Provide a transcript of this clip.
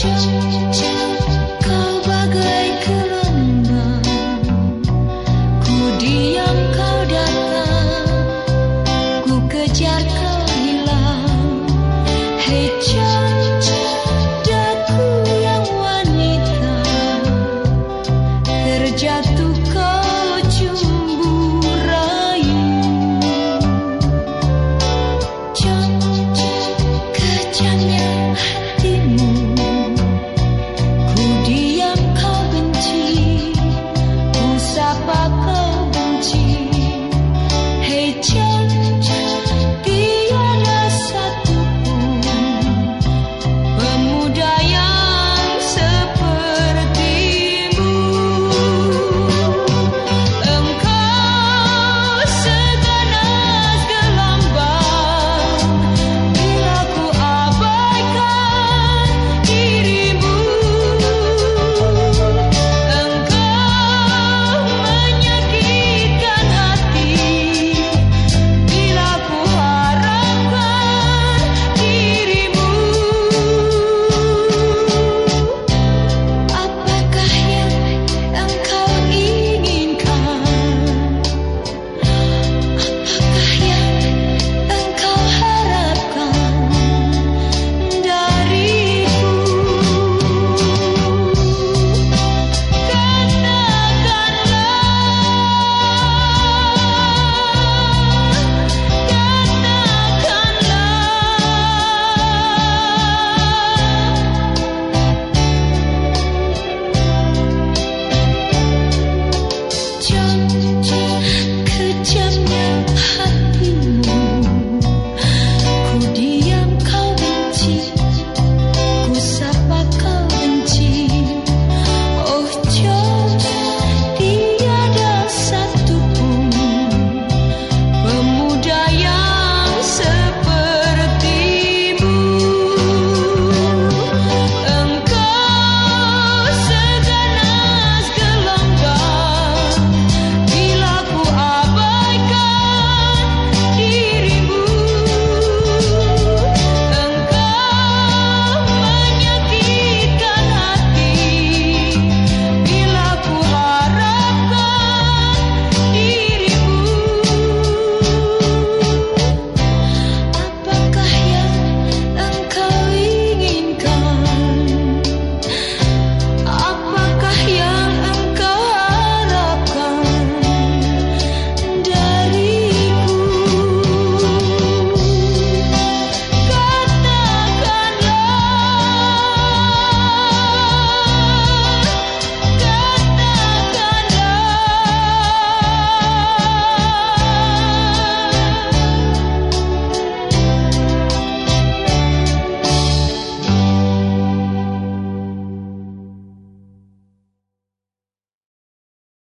choose, choose.